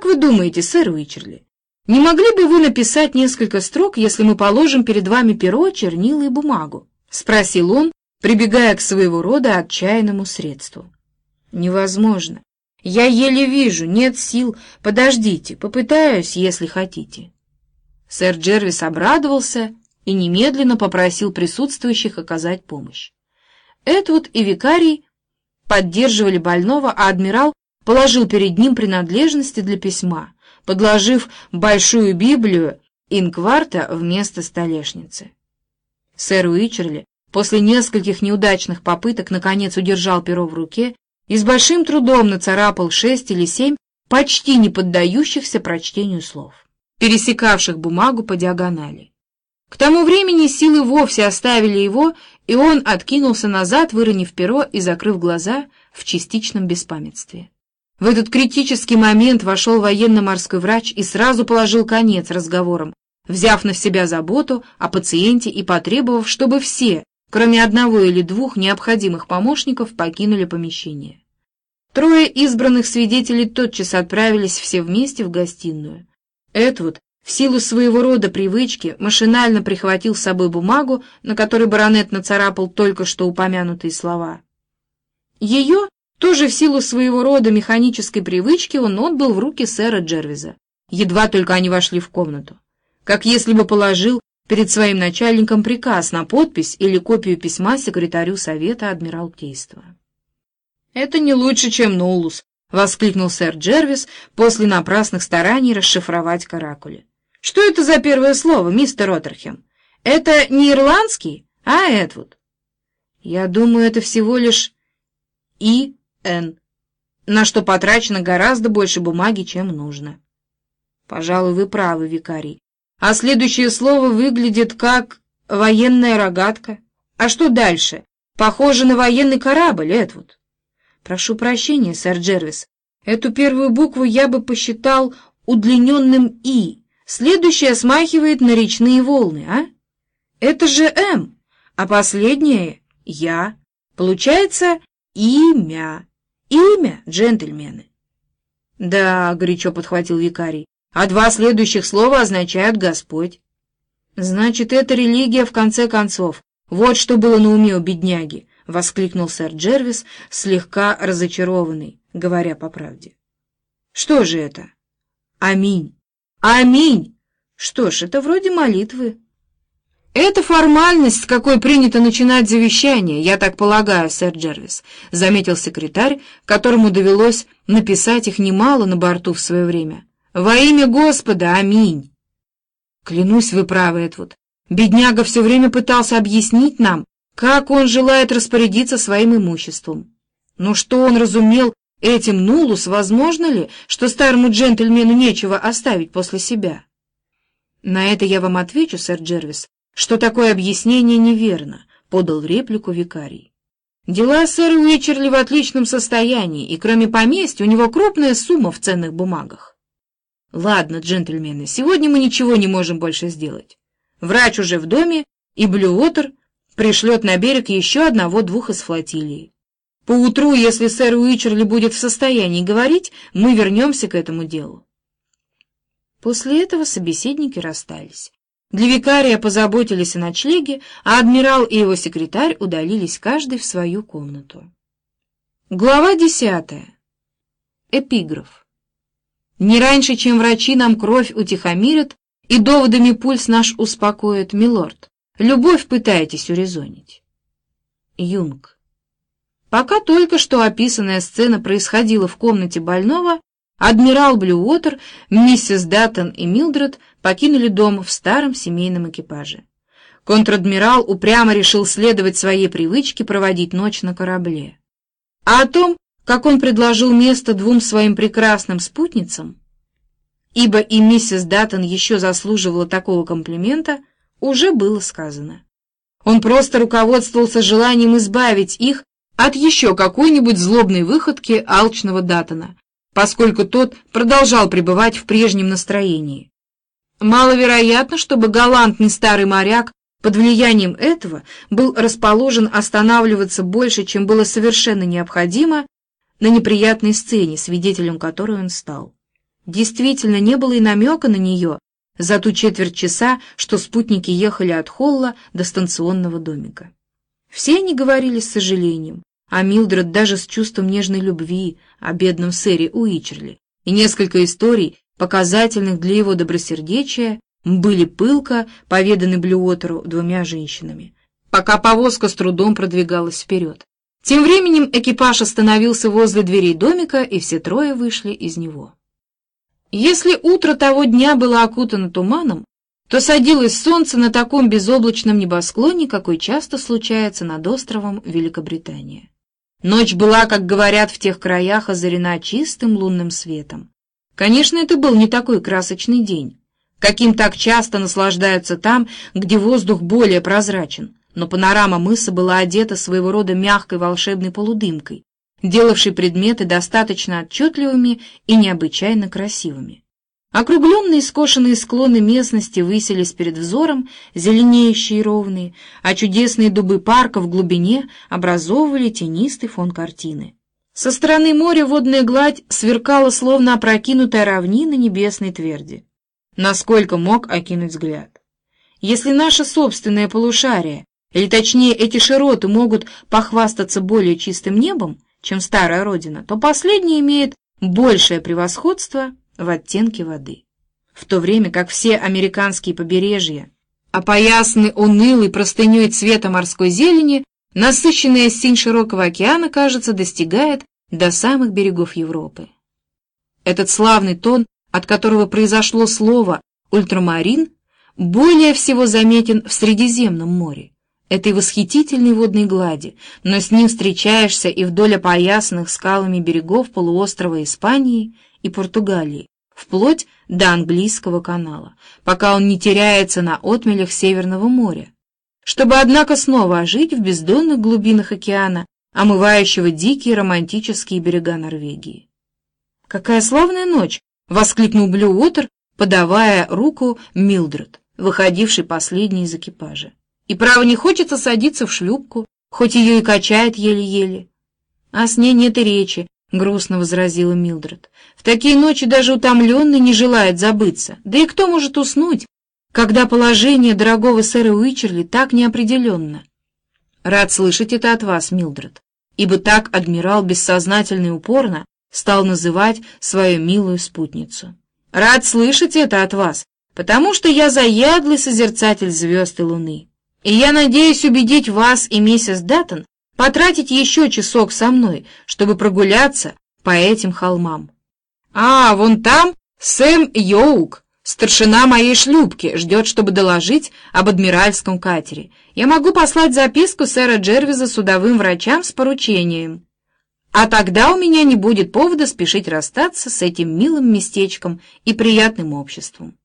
как вы думаете, сэр Уичерли, не могли бы вы написать несколько строк, если мы положим перед вами перо, чернила и бумагу?» — спросил он, прибегая к своего рода отчаянному средству. «Невозможно. Я еле вижу, нет сил. Подождите, попытаюсь, если хотите». Сэр Джервис обрадовался и немедленно попросил присутствующих оказать помощь. Эдвуд и викарий поддерживали больного, а адмирал положил перед ним принадлежности для письма, подложив большую Библию инкварта вместо столешницы. Сэр Уичерли после нескольких неудачных попыток наконец удержал перо в руке и с большим трудом нацарапал шесть или семь почти не поддающихся прочтению слов, пересекавших бумагу по диагонали. К тому времени силы вовсе оставили его, и он откинулся назад, выронив перо и закрыв глаза в частичном беспамятстве. В этот критический момент вошел военно-морской врач и сразу положил конец разговорам, взяв на себя заботу о пациенте и потребовав, чтобы все, кроме одного или двух необходимых помощников, покинули помещение. Трое избранных свидетелей тотчас отправились все вместе в гостиную. Эдвуд, в силу своего рода привычки, машинально прихватил с собой бумагу, на которой баронет нацарапал только что упомянутые слова. Ее, тоже в силу своего рода механической привычки, он отдал в руки сэра Джервиза. Едва только они вошли в комнату. Как если бы положил перед своим начальником приказ на подпись или копию письма секретарю Совета Адмиралтейства. «Это не лучше, чем Нулус», — воскликнул сэр Джервис после напрасных стараний расшифровать каракули. «Что это за первое слово, мистер Роттерхем? Это не ирландский, а Эдвуд?» «Я думаю, это всего лишь И-Н, на что потрачено гораздо больше бумаги, чем нужно». «Пожалуй, вы правы, викарий а следующее слово выглядит как военная рогатка. А что дальше? Похоже на военный корабль, Эдвуд. Прошу прощения, сэр Джервис. Эту первую букву я бы посчитал удлиненным «и». Следующее смахивает на речные волны, а? Это же «М», а последнее — «я». Получается «имя». Имя, джентльмены. Да, горячо подхватил викарий а два следующих слова означают «Господь». «Значит, это религия в конце концов. Вот что было на уме у бедняги», — воскликнул сэр Джервис, слегка разочарованный, говоря по правде. «Что же это?» «Аминь! Аминь! Что ж, это вроде молитвы». «Это формальность, с какой принято начинать завещание, я так полагаю, сэр Джервис», — заметил секретарь, которому довелось написать их немало на борту в свое время. Во имя Господа, аминь. Клянусь, вы правы, Эдвуд. Бедняга все время пытался объяснить нам, как он желает распорядиться своим имуществом. Но что он разумел этим нулус, возможно ли, что старому джентльмену нечего оставить после себя? На это я вам отвечу, сэр Джервис, что такое объяснение неверно, подал реплику викарий. Дела сэра Уичерли в отличном состоянии, и кроме поместья у него крупная сумма в ценных бумагах. Ладно, джентльмены, сегодня мы ничего не можем больше сделать. Врач уже в доме, и Блюотер пришлет на берег еще одного-двух из флотилии. Поутру, если сэр Уичерли будет в состоянии говорить, мы вернемся к этому делу. После этого собеседники расстались. Для викария позаботились о ночлеге, а адмирал и его секретарь удалились каждый в свою комнату. Глава десятая. Эпиграф. Не раньше, чем врачи нам кровь утихомирят и доводами пульс наш успокоит, милорд. Любовь пытаетесь урезонить. Юнг. Пока только что описанная сцена происходила в комнате больного, адмирал Блюотер, миссис Даттон и Милдред покинули дом в старом семейном экипаже. Контр-адмирал упрямо решил следовать своей привычке проводить ночь на корабле. А о том, как он предложил место двум своим прекрасным спутницам, ибо и миссис Даттон еще заслуживала такого комплимента, уже было сказано. Он просто руководствовался желанием избавить их от еще какой-нибудь злобной выходки алчного Даттона, поскольку тот продолжал пребывать в прежнем настроении. Маловероятно, чтобы галантный старый моряк под влиянием этого был расположен останавливаться больше, чем было совершенно необходимо на неприятной сцене, свидетелем которой он стал. Действительно, не было и намека на нее за ту четверть часа, что спутники ехали от холла до станционного домика. Все они говорили с сожалением, а Милдред даже с чувством нежной любви о бедном сэре Уичерли, и несколько историй, показательных для его добросердечия, были пылко поведаны Блюотеру двумя женщинами, пока повозка с трудом продвигалась вперед. Тем временем экипаж остановился возле дверей домика, и все трое вышли из него. Если утро того дня было окутано туманом, то садилось солнце на таком безоблачном небосклоне, какой часто случается над островом Великобритания. Ночь была, как говорят в тех краях, озарена чистым лунным светом. Конечно, это был не такой красочный день, каким так часто наслаждаются там, где воздух более прозрачен, но панорама мыса была одета своего рода мягкой волшебной полудымкой, делавшей предметы достаточно отчетливыми и необычайно красивыми. Округленные скошенные склоны местности высились перед взором, зеленеющие и ровные, а чудесные дубы парка в глубине образовывали тенистый фон картины. Со стороны моря водная гладь сверкала, словно опрокинутая равнина небесной тверди. Насколько мог окинуть взгляд? Если наше собственное полушарие, или точнее эти широты могут похвастаться более чистым небом, чем старая родина, то последняя имеет большее превосходство в оттенке воды. В то время как все американские побережья опоясаны унылой простыней цвета морской зелени, насыщенная синь широкого океана, кажется, достигает до самых берегов Европы. Этот славный тон, от которого произошло слово «ультрамарин», более всего заметен в Средиземном море этой восхитительной водной глади, но с ним встречаешься и вдоль опоясанных скалами берегов полуострова Испании и Португалии, вплоть до Английского канала, пока он не теряется на отмелях Северного моря, чтобы, однако, снова ожить в бездонных глубинах океана, омывающего дикие романтические берега Норвегии. «Какая славная ночь!» — воскликнул Блюотер, подавая руку Милдред, выходивший последний из экипажа. И право не хочется садиться в шлюпку, хоть ее и качает еле-еле. А с ней нет и речи, — грустно возразила Милдред. В такие ночи даже утомленный не желает забыться. Да и кто может уснуть, когда положение дорогого сэра Уичерли так неопределенно? Рад слышать это от вас, Милдред, ибо так адмирал бессознательно и упорно стал называть свою милую спутницу. Рад слышать это от вас, потому что я заядлый созерцатель звезд и луны. И я надеюсь убедить вас и миссис Даттон потратить еще часок со мной, чтобы прогуляться по этим холмам. А, вон там Сэм Йоук, старшина моей шлюпки, ждет, чтобы доложить об адмиральском катере. Я могу послать записку сэра Джервиза судовым врачам с поручением. А тогда у меня не будет повода спешить расстаться с этим милым местечком и приятным обществом.